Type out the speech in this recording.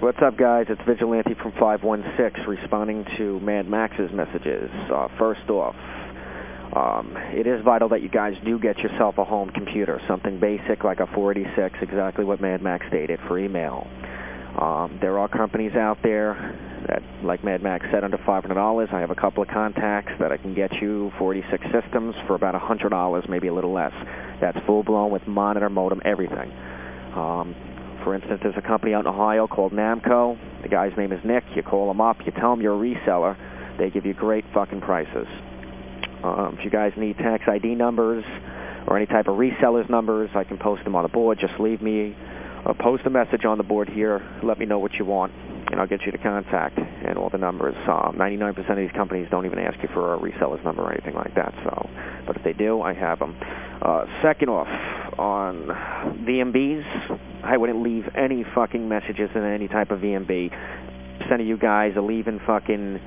What's up, guys? It's Vigilante from 516 responding to Mad Max's messages. Uh, first off, um, it is vital that you guys do get yourself a home computer, something basic like a 486, exactly what Mad Max stated for email. Um, there are companies out there that, like Mad Max said, under $500. I have a couple of contacts that I can get you 46 systems for about $100, maybe a little less. That's full blown with monitor, modem, everything. Um, for instance, there's a company out in Ohio called Namco. The guy's name is Nick. You call him up, you tell him you're a reseller. They give you great fucking prices. Um, if you guys need tax ID numbers or any type of resellers numbers, I can post them on the board. Just leave me, uh, post a message on the board here. Let me know what you want, and I'll get you the contact and all the numbers. 99% um, of these companies don't even ask you for a reseller's number or anything like that. So, But if they do, I have them. Uh, second off, on VMBs, I wouldn't leave any fucking messages in any type of VMB. Of you guys a leaving fucking